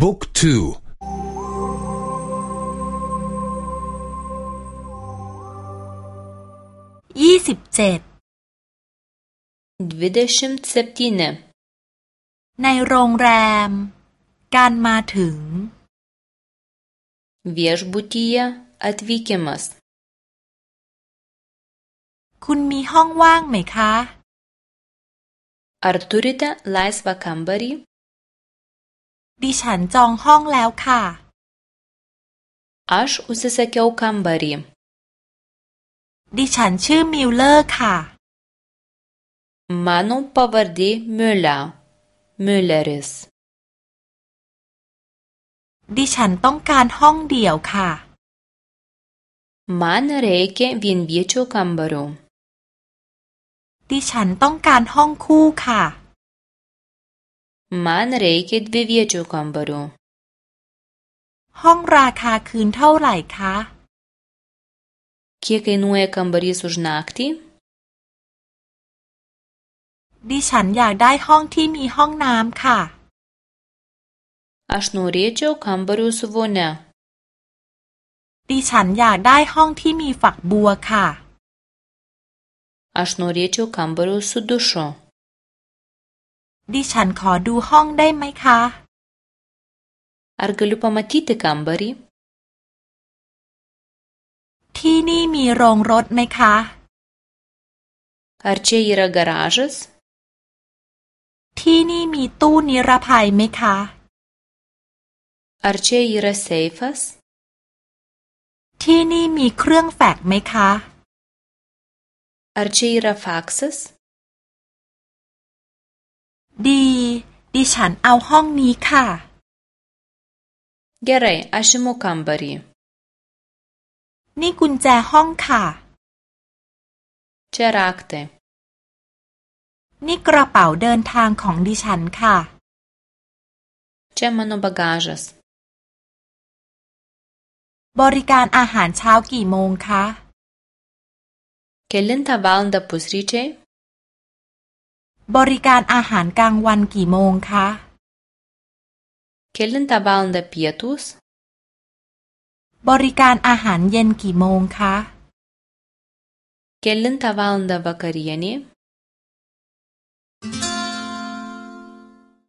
บุ๊กทูยี่สิบเจ็ดในโรงแรม การมาถึง viešbutyje atvykimas คุณมีห้องว่างไหมคะ Ar turite laisvą kambarį? ดิฉันจองห้องแล้วค่ะ Aš užsisakiau kambarį. ดิฉันชื่อมิลเลอร์ค่ะ Mano pavardė Müller. Mülleris. ดิฉันต้องการห้องเดี่ยวค่ะ Man reikia vienviečio kambario. ดิฉันต้องการห้องคู่ค่ะ Man reikia dviviečio kambario. ห้องราคาคืนเท่าไหร่คะ Kiek kainuoja kambarys už naktį? ดิฉันอยากได้ห้องที่มีห้องน้ำค่ะ Aš norėčiau kambario su vonia. ดิฉันอยากได้ห้องที่มีฝักบัวค่ะ Aš norėčiau kambario su dušu. ดิฉันขอดูห้องได้ไหมคะ Ar galiu pamatyti kambarį? ที่นี่มีโรงรถไหมคะ Ar čia yra garažas? ที่นี่มีตู้นิรภัยไหมคะ Ar čia yra seifas? ที่นี่มีเครื่องแฟกซ์ไหมคะ Ar čia yra faksas? ดี ดิฉันเอาห้องนี้ค่ะ Gerai, aš imu kambarį. นี่กุญแจห้องค่ะ Čia raktai. นี่กระเป๋าเดินทางของดิฉันค่ะ Čia mano bagažas. บริการอาหารเช้ากี่โมงคะ Kelintą valandą pusryčiai? บริการอาหารกลางวันกี่โมงคะ Kelintą valandą pietūs? บริการอาหารเย็นกี่โมงคะ Kelintą valandą vakarienė?